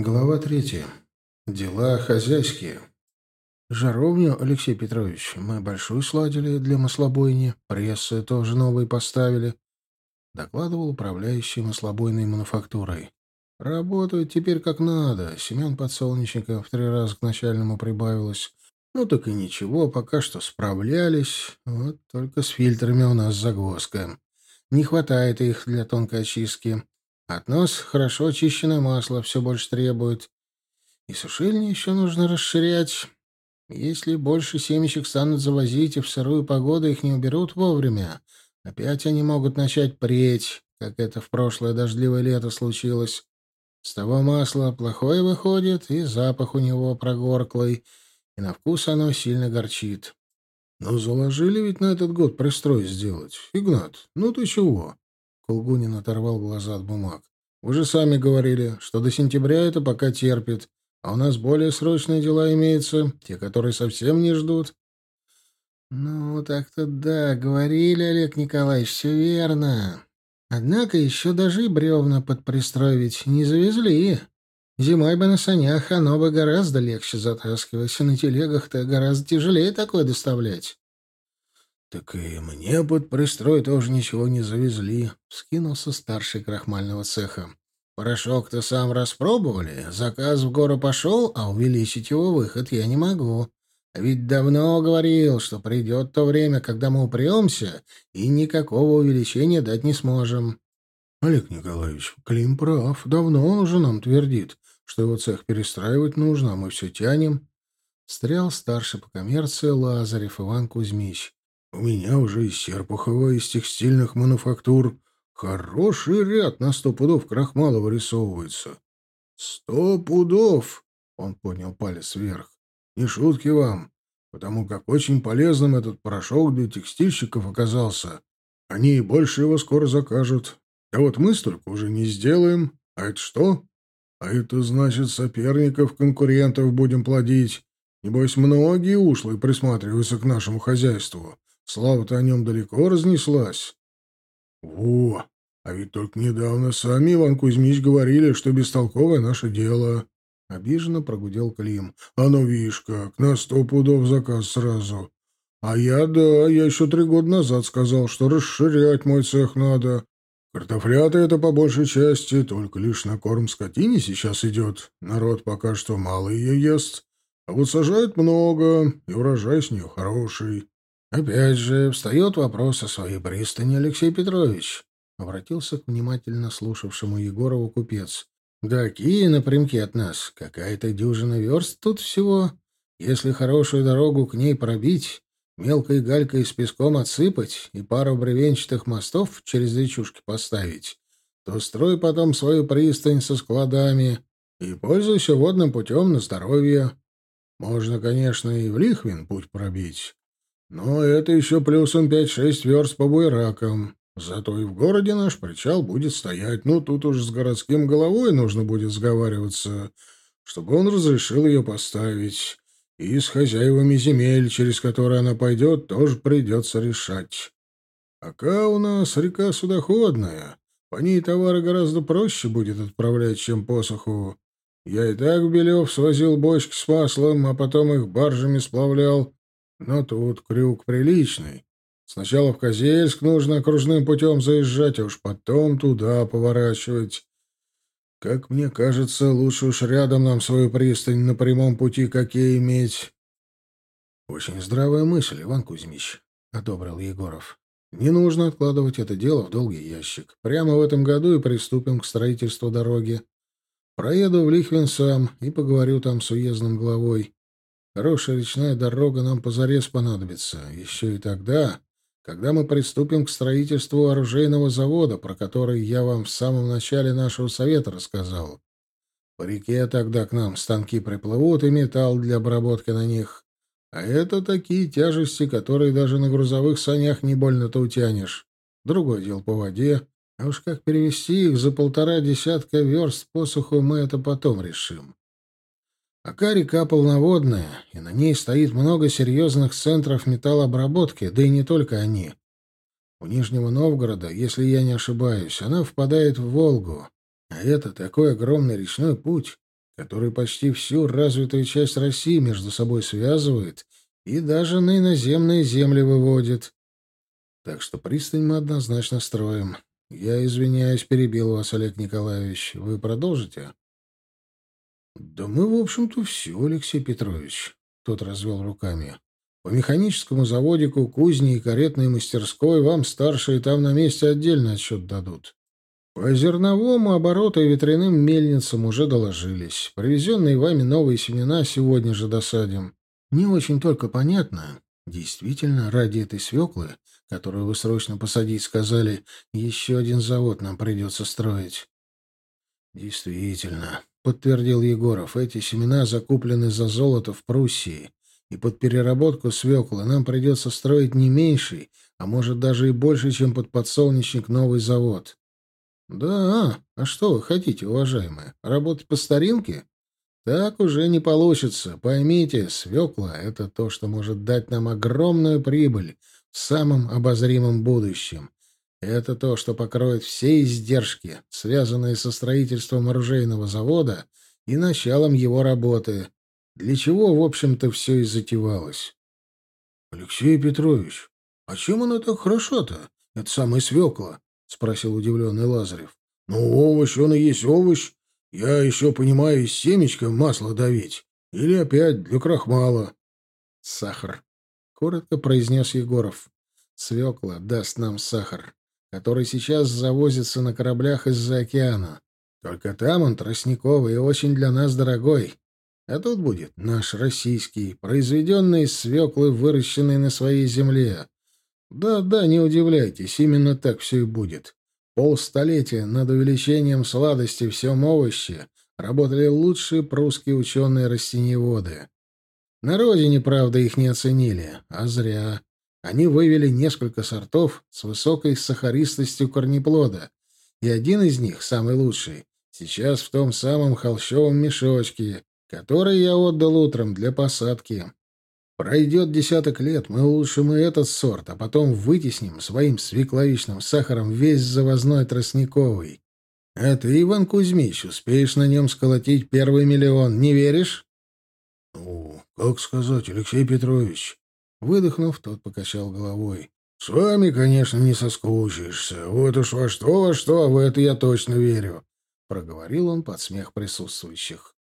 Глава третья. Дела хозяйские. Жаровню, Алексей Петрович, мы большую сладили для маслобойни, прессы тоже новые поставили, докладывал управляющий маслобойной мануфактурой. Работают теперь как надо. Семен Подсолнечников в три раза к начальному прибавилось. Ну так и ничего, пока что справлялись. Вот только с фильтрами у нас загвоздка. Не хватает их для тонкой очистки. От нас хорошо очищенное масло все больше требует. И сушильни еще нужно расширять. Если больше семечек станут завозить, и в сырую погоду их не уберут вовремя, опять они могут начать преть, как это в прошлое дождливое лето случилось. С того масла плохое выходит, и запах у него прогорклый, и на вкус оно сильно горчит. Но заложили ведь на этот год пристрой сделать. Игнат, ну ты чего? Колгунин оторвал глаза от бумаг. «Вы же сами говорили, что до сентября это пока терпит, а у нас более срочные дела имеются, те, которые совсем не ждут». «Ну, так-то да, говорили, Олег Николаевич, все верно. Однако еще даже и бревна под пристрой не завезли. Зимой бы на санях оно бы гораздо легче затаскивать, на телегах-то гораздо тяжелее такое доставлять». «Так и мне под пристрой тоже ничего не завезли», — вскинулся старший крахмального цеха. «Порошок-то сам распробовали, заказ в гору пошел, а увеличить его выход я не могу. А ведь давно говорил, что придет то время, когда мы упремся, и никакого увеличения дать не сможем». «Олег Николаевич, Клим прав. Давно он уже нам твердит, что его цех перестраивать нужно, а мы все тянем». Стрял старший по коммерции Лазарев Иван Кузьмич. У меня уже из Серпухова, из текстильных мануфактур хороший ряд на сто пудов крахмала вырисовывается. Сто пудов! Он поднял палец вверх. Не шутки вам, потому как очень полезным этот порошок для текстильщиков оказался. Они и больше его скоро закажут. А вот мы столько уже не сделаем. А это что? А это значит, соперников, конкурентов будем плодить. Небось, многие ушлые присматриваются к нашему хозяйству. Слава-то о нем далеко разнеслась. Во! А ведь только недавно сами Иван Кузьмич говорили, что бестолковое наше дело. Обиженно прогудел Клим. А ну, видишь как, на сто пудов заказ сразу. А я, да, я еще три года назад сказал, что расширять мой цех надо. Картофлята это по большей части только лишь на корм скотине сейчас идет. Народ пока что мало ее ест. А вот сажают много, и урожай с нее хороший. «Опять же, встает вопрос о своей пристани, Алексей Петрович», — обратился к внимательно слушавшему Егорову купец. «Да какие напрямки от нас? Какая-то дюжина верст тут всего. Если хорошую дорогу к ней пробить, мелкой галькой с песком отсыпать и пару бревенчатых мостов через речушки поставить, то строй потом свою пристань со складами и пользуйся водным путем на здоровье. Можно, конечно, и в Лихвин путь пробить». Но это еще плюсом пять-шесть верст по буйракам. Зато и в городе наш причал будет стоять. Ну, тут уж с городским головой нужно будет сговариваться, чтобы он разрешил ее поставить. И с хозяевами земель, через которые она пойдет, тоже придется решать. Пока у нас река судоходная, по ней товары гораздо проще будет отправлять, чем посоху. Я и так в Белев свозил бочки с маслом, а потом их баржами сплавлял. Но тут крюк приличный. Сначала в Козельск нужно окружным путем заезжать, а уж потом туда поворачивать. Как мне кажется, лучше уж рядом нам свою пристань на прямом пути какие иметь. — Очень здравая мысль, Иван Кузьмич, — одобрил Егоров. — Не нужно откладывать это дело в долгий ящик. Прямо в этом году и приступим к строительству дороги. Проеду в Лихвин сам и поговорю там с уездным главой. Хорошая речная дорога нам позарез понадобится, еще и тогда, когда мы приступим к строительству оружейного завода, про который я вам в самом начале нашего совета рассказал. По реке тогда к нам станки приплывут и металл для обработки на них. А это такие тяжести, которые даже на грузовых санях не больно-то утянешь. Другое дело по воде. А уж как перевести их за полтора десятка верст посуху, мы это потом решим. Пока река полноводная, и на ней стоит много серьезных центров металлообработки, да и не только они. У Нижнего Новгорода, если я не ошибаюсь, она впадает в Волгу, а это такой огромный речной путь, который почти всю развитую часть России между собой связывает и даже на иноземные земли выводит. Так что пристань мы однозначно строим. Я извиняюсь, перебил вас, Олег Николаевич. Вы продолжите? Да мы, в общем-то, все, Алексей Петрович. Тот развел руками. По механическому заводику, кузне и каретной мастерской вам старшие там на месте отдельно отчет дадут. По зерновому обороту и ветряным мельницам уже доложились. Привезенные вами новые семена сегодня же досадим. Не очень только понятно. Действительно, ради этой свеклы, которую вы срочно посадить сказали, еще один завод нам придется строить. Действительно, подтвердил Егоров, эти семена закуплены за золото в Пруссии и под переработку свеклы нам придется строить не меньший, а может даже и больше, чем под подсолнечник новый завод. Да, а что вы хотите, уважаемые, работать по старинке? Так уже не получится. Поймите, свекла — это то, что может дать нам огромную прибыль в самом обозримом будущем. Это то, что покроет все издержки, связанные со строительством оружейного завода и началом его работы, для чего, в общем-то, все и затевалось. — Алексей Петрович, а чем она так хороша-то? Это самая свекла? — спросил удивленный Лазарев. — Ну, овощ, он и есть овощ. Я еще понимаю из семечка масло давить. Или опять для крахмала. — Сахар, — коротко произнес Егоров. — Свекла даст нам сахар, который сейчас завозится на кораблях из-за океана. Только там он тростниковый и очень для нас дорогой. А тут будет наш российский, произведенный из свеклы, выращенный на своей земле. Да-да, не удивляйтесь, именно так все и будет. Полстолетия над увеличением сладости всем овощи работали лучшие прусские ученые-растениеводы. На родине, правда, их не оценили, а зря. Они вывели несколько сортов с высокой сахаристостью корнеплода, и один из них, самый лучший, сейчас в том самом холщовом мешочке, который я отдал утром для посадки. Пройдет десяток лет, мы улучшим и этот сорт, а потом вытесним своим свекловичным сахаром весь завозной тростниковый. А ты, Иван Кузьмич, успеешь на нем сколотить первый миллион, не веришь? — Ну, как сказать, Алексей Петрович? Выдохнув, тот покачал головой. — С вами, конечно, не соскучишься. Вот уж во что, во что, а в это я точно верю. — проговорил он под смех присутствующих.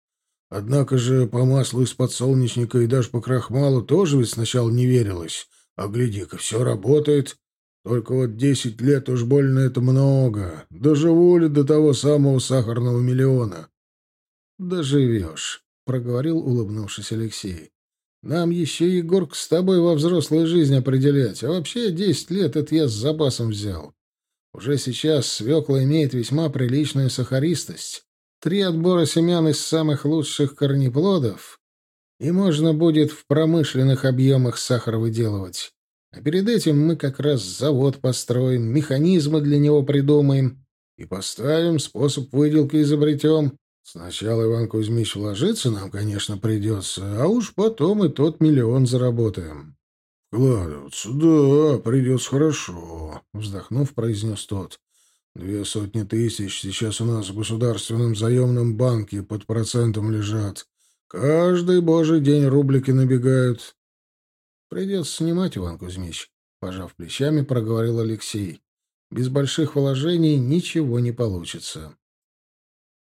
Однако же по маслу из подсолнечника и даже по крахмалу тоже ведь сначала не верилось. А гляди-ка, все работает. Только вот десять лет уж больно это много. Доживу ли до того самого сахарного миллиона? — Доживешь, — проговорил, улыбнувшись Алексей. — Нам еще, Егорк, с тобой во взрослую жизнь определять. А вообще десять лет это я с запасом взял. Уже сейчас свекла имеет весьма приличную сахаристость. Три отбора семян из самых лучших корнеплодов, и можно будет в промышленных объемах сахар выделывать. А перед этим мы как раз завод построим, механизмы для него придумаем и поставим, способ выделки изобретем. Сначала Иван Кузьмич вложиться нам, конечно, придется, а уж потом и тот миллион заработаем. — Вкладываться, да, придется хорошо, — вздохнув, произнес тот. Две сотни тысяч сейчас у нас в государственном заемном банке под процентом лежат. Каждый божий день рублики набегают. Придется снимать, Иван Кузьмич, пожав плечами, проговорил Алексей. Без больших вложений ничего не получится.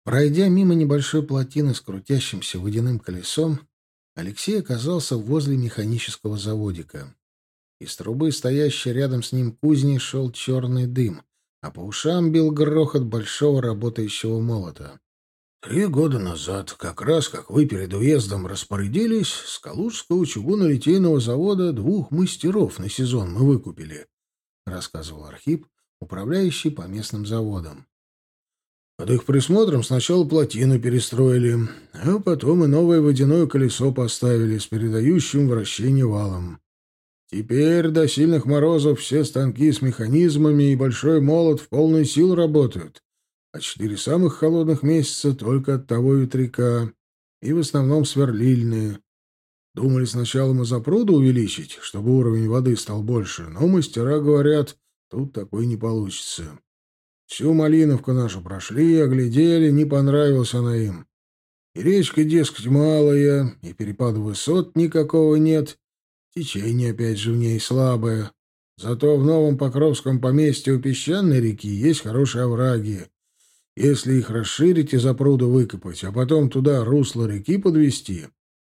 Пройдя мимо небольшой плотины с крутящимся водяным колесом, Алексей оказался возле механического заводика. Из трубы, стоящей рядом с ним кузни, шел черный дым а по ушам бил грохот большого работающего молота. Три года назад, как раз как вы перед уездом распорядились, с Калужского чугунно-литейного завода двух мастеров на сезон мы выкупили, — рассказывал Архип, управляющий по местным заводам. Под их присмотром сначала плотину перестроили, а потом и новое водяное колесо поставили с передающим вращение валом. Теперь до сильных морозов все станки с механизмами и большой молот в полную силу работают, а четыре самых холодных месяца только от того ветряка, и в основном сверлильные. Думали сначала мы запруду увеличить, чтобы уровень воды стал больше, но мастера говорят, тут такой не получится. Всю Малиновку нашу прошли, оглядели, не понравилась она им. И речка, дескать, малая, и перепада высот никакого нет. Течение, опять же, в ней слабое. Зато в новом Покровском поместье у песчаной реки есть хорошие овраги. Если их расширить и за пруду выкопать, а потом туда русло реки подвести,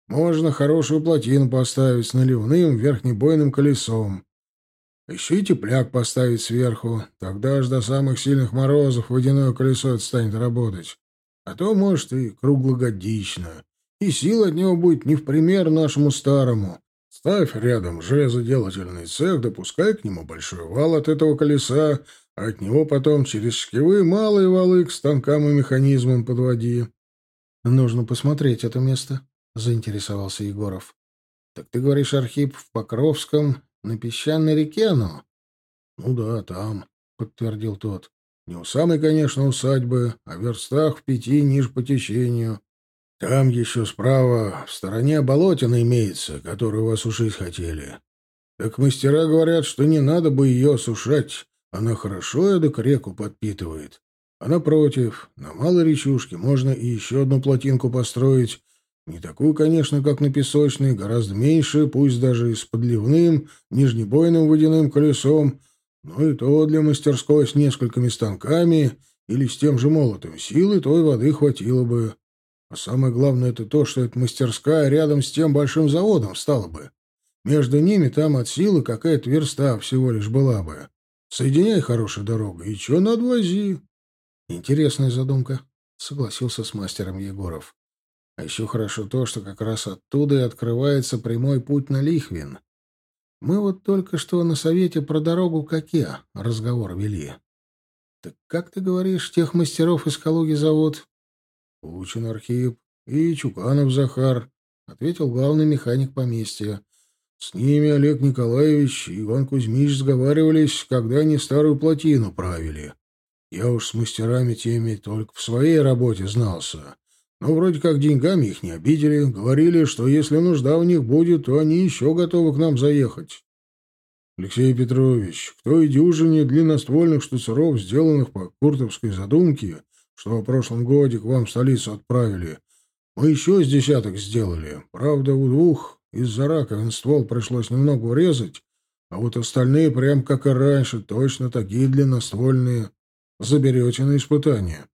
можно хорошую плотину поставить с наливным верхнебойным колесом. Еще и тепляк поставить сверху, тогда аж до самых сильных морозов водяное колесо станет работать. А то, может, и круглогодично. И сила от него будет не в пример нашему старому. Ставь рядом железоделательный цех, допускай к нему большой вал от этого колеса, а от него потом через шкивы малые валы к станкам и механизмам подводи. — Нужно посмотреть это место, — заинтересовался Егоров. — Так ты говоришь, Архип, в Покровском, на песчаной реке оно? — Ну да, там, — подтвердил тот. — Не у самой, конечно, усадьбы, а в верстах в пяти ниже по течению. Там еще справа, в стороне болотина имеется, которую вас сушить хотели. Так мастера говорят, что не надо бы ее сушать, она хорошо эдак реку подпитывает. А напротив, на малой речушке можно и еще одну плотинку построить, не такую, конечно, как на песочной, гораздо меньше, пусть даже и с подливным, нижнебойным водяным колесом, но и то для мастерской с несколькими станками или с тем же молотом силы той воды хватило бы. А самое главное это то, что эта мастерская рядом с тем большим заводом стала бы. Между ними там от силы какая-то верста всего лишь была бы. Соединяй хорошая дорога, и чё надвози. Интересная задумка, согласился с мастером Егоров. А еще хорошо то, что как раз оттуда и открывается прямой путь на Лихвин. Мы вот только что на совете про дорогу к разговор вели. Так как ты говоришь, тех мастеров из Калуги зовут? Лучин Архип и Чуканов Захар, ответил главный механик поместья. С ними Олег Николаевич и Иван Кузьмич сговаривались, когда они старую плотину правили. Я уж с мастерами теми только в своей работе знался. Но вроде как деньгами их не обидели. Говорили, что если нужда у них будет, то они еще готовы к нам заехать. Алексей Петрович, к той дюжине длинноствольных штуцеров, сделанных по куртовской задумке, что в прошлом годе к вам в столицу отправили, мы еще с десяток сделали. Правда, у двух из-за раковин ствол пришлось немного урезать, а вот остальные, прям как и раньше, точно такие длинноствольные. Заберете на испытание.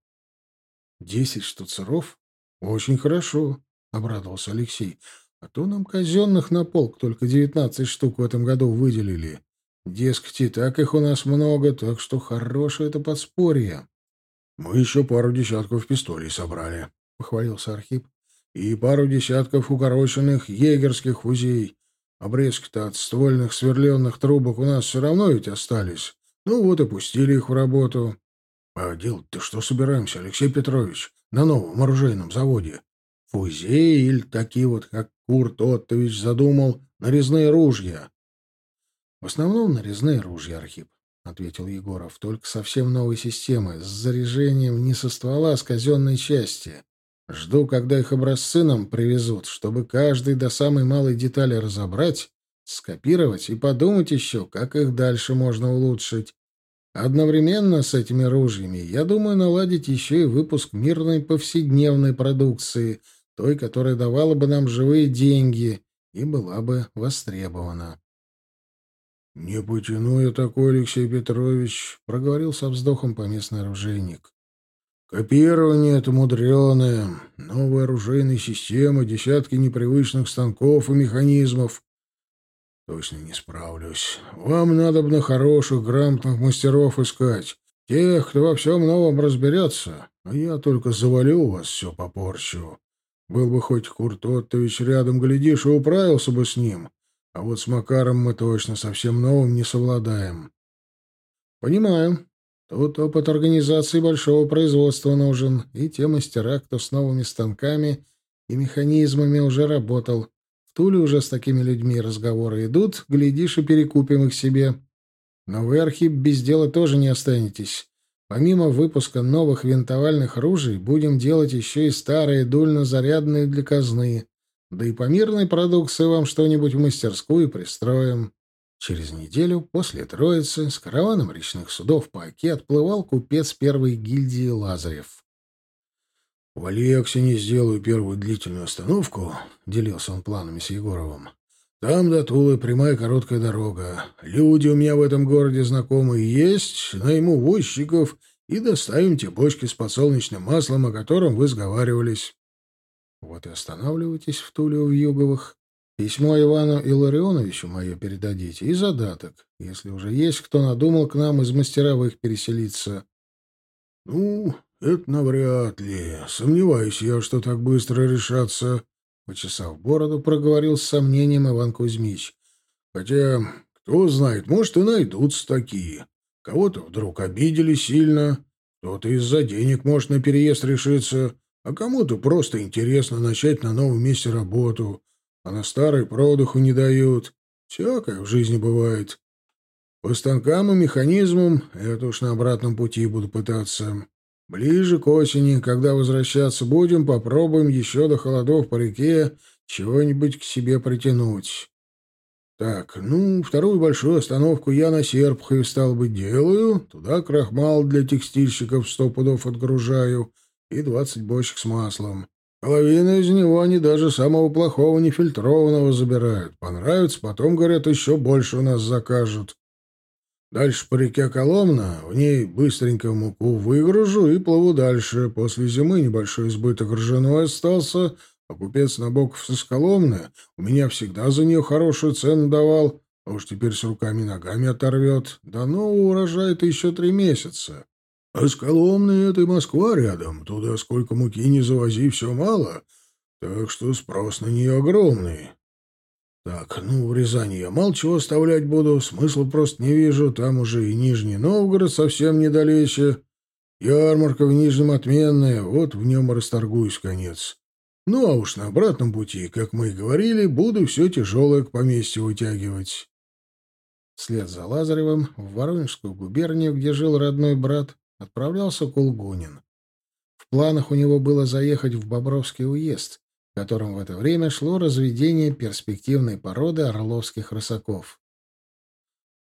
Десять штуцеров? «Очень хорошо», — обрадовался Алексей. «А то нам казенных на полк только девятнадцать штук в этом году выделили. Дескать, и так их у нас много, так что хорошее это подспорье». «Мы еще пару десятков пистолей собрали», — похвалился Архип. «И пару десятков укороченных егерских фузей. Обрезки-то от ствольных сверленных трубок у нас все равно ведь остались. Ну вот и пустили их в работу». «А делать-то что собираемся, Алексей Петрович?» На новом оружейном заводе. Фузеи или такие вот, как Курт Оттович задумал, нарезные ружья. — В основном нарезные ружья, Архип, — ответил Егоров, — только совсем новой системы, с заряжением не со ствола, а с казенной части. Жду, когда их образцы нам привезут, чтобы каждый до самой малой детали разобрать, скопировать и подумать еще, как их дальше можно улучшить. Одновременно с этими ружьями я думаю наладить еще и выпуск мирной повседневной продукции, той, которая давала бы нам живые деньги и была бы востребована. — Не потяну я такой, Алексей Петрович, — проговорил со вздохом поместный оружейник. — Копирование — это мудреное, новая оружейная система, десятки непривычных станков и механизмов. Точно не справлюсь. Вам надо бы на хороших, грамотных мастеров искать. Тех, кто во всем новом разберется. А я только завалю вас все попорчу. Был бы хоть Курт Оттович рядом, глядишь, и управился бы с ним. А вот с Макаром мы точно совсем новым не совладаем. Понимаю. Тут опыт организации большого производства нужен, и те мастера, кто с новыми станками и механизмами уже работал. В Туле уже с такими людьми разговоры идут, глядишь и перекупим их себе. Но вы, Архип, без дела тоже не останетесь. Помимо выпуска новых винтовальных ружей, будем делать еще и старые дульно-зарядные для казны. Да и по мирной продукции вам что-нибудь в мастерскую пристроим. Через неделю после Троицы с караваном речных судов по Оке отплывал купец первой гильдии Лазарев. В Алексине сделаю первую длительную остановку, — делился он планами с Егоровым. Там до Тулы прямая короткая дорога. Люди у меня в этом городе знакомые есть, найму возчиков и доставим те бочки с подсолнечным маслом, о котором вы сговаривались. Вот и останавливайтесь в Туле в Юговых. Письмо Ивану Илларионовичу мое передадите и задаток, если уже есть кто надумал к нам из мастеровых переселиться. — Ну, это навряд ли. Сомневаюсь я, что так быстро решаться. Почесав бороду, проговорил с сомнением Иван Кузьмич. Хотя, кто знает, может, и найдутся такие. Кого-то вдруг обидели сильно, кто-то из-за денег может на переезд решиться, а кому-то просто интересно начать на новом месте работу, а на старой продуху не дают. Всякое в жизни бывает. По станкам и механизмам это уж на обратном пути буду пытаться. Ближе к осени, когда возвращаться будем, попробуем еще до холодов по реке чего-нибудь к себе притянуть. Так, ну, вторую большую остановку я на Серпухове, стал бы, делаю. Туда крахмал для текстильщиков сто пудов отгружаю и двадцать бочек с маслом. Половина из него они даже самого плохого нефильтрованного забирают. Понравится, потом, говорят, еще больше у нас закажут. Дальше по реке Коломна, в ней быстренько муку выгружу и плыву дальше. После зимы небольшой избыток ржаной остался, а купец Набоков со Коломны у меня всегда за нее хорошую цену давал, а уж теперь с руками-ногами оторвет. До нового урожая-то еще три месяца. А с Коломны это и Москва рядом, туда сколько муки не завози, все мало, так что спрос на нее огромный. Так, ну, в Рязани я мало чего оставлять буду, смысла просто не вижу, там уже и Нижний Новгород совсем недалече. Ярмарка в Нижнем отменная, вот в нем расторгуюсь конец. Ну, а уж на обратном пути, как мы и говорили, буду все тяжелое к поместью вытягивать. Вслед за Лазаревым в Воронежскую губернию, где жил родной брат, отправлялся Кулгунин. В планах у него было заехать в Бобровский уезд, котором в это время шло разведение перспективной породы орловских рысаков.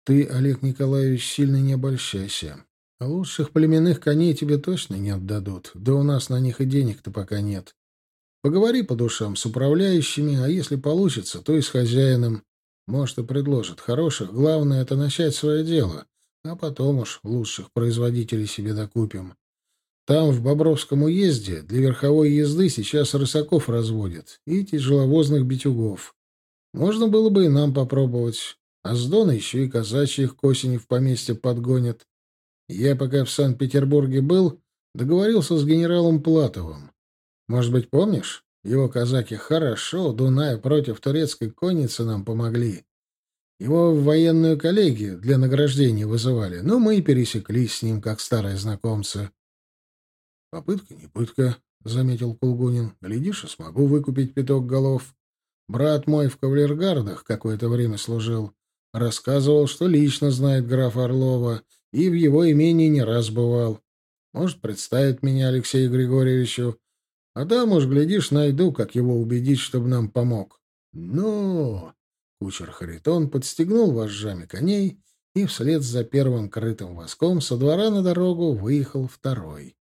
Ты, Олег Николаевич, сильно не обольщайся. Лучших племенных коней тебе точно не отдадут, да у нас на них и денег-то пока нет. Поговори по душам с управляющими, а если получится, то и с хозяином. Может, и предложат хороших, главное — это начать свое дело, а потом уж лучших производителей себе докупим. Там, в Бобровском уезде, для верховой езды сейчас рысаков разводят и тяжеловозных битюгов. Можно было бы и нам попробовать. А с Дона еще и казачьих к осени в поместье подгонят. Я, пока в Санкт-Петербурге был, договорился с генералом Платовым. Может быть, помнишь? Его казаки хорошо Дуная против турецкой конницы нам помогли. Его в военную коллегию для награждения вызывали, но мы и пересеклись с ним, как старые знакомцы. Попытка не пытка, — заметил Кулгунин. — Глядишь, и смогу выкупить пяток голов. Брат мой в кавалергардах какое-то время служил. Рассказывал, что лично знает графа Орлова и в его имении не раз бывал. Может, представит меня Алексею Григорьевичу. А там уж, глядишь, найду, как его убедить, чтобы нам помог. Но... Кучер Харитон подстегнул вожжами коней, и вслед за первым крытым воском со двора на дорогу выехал второй.